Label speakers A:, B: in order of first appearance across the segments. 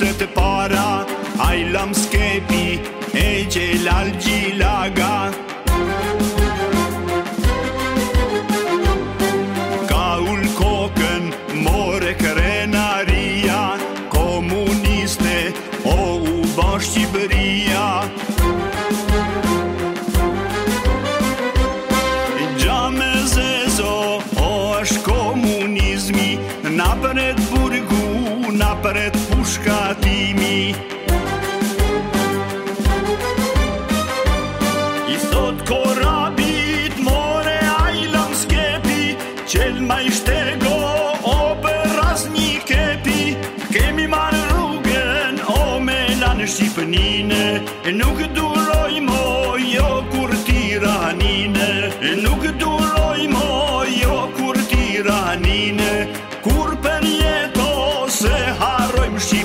A: Se te para I lam skepi E gjelal gjilaga Ka ul kokën More krenaria Komuniste O u bashq i Gjame zezo O është komunizmi Në apëret burgu Në apëret shkatimi I sot korabit more ajlam skepi Qel ma i shtego o për ras një kepi Kemi në rrugën o me në shqipënine Nuk duroj mo jo kur tiranine Nuk duroj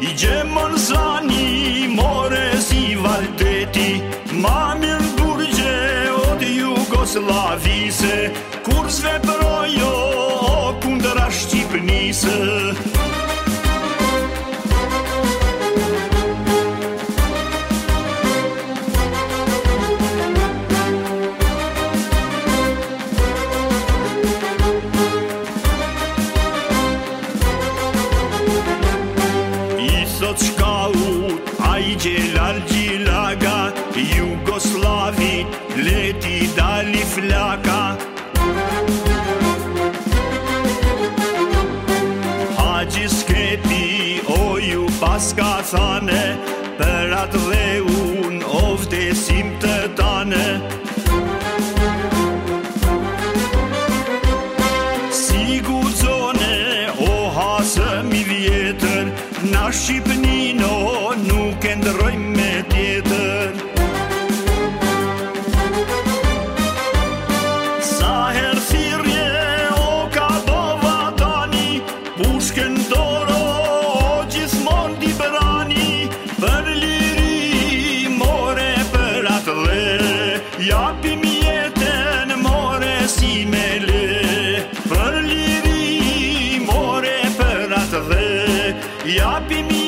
A: i gjemon zani, more si valteti, ma mirë burgje od Jugoslavise, kur zve o kundra Shqipnise. sane Për atë dhe unë ofte sim të tane Sigur zone, o hasë mi vjetër Na shqipë e a pimenta.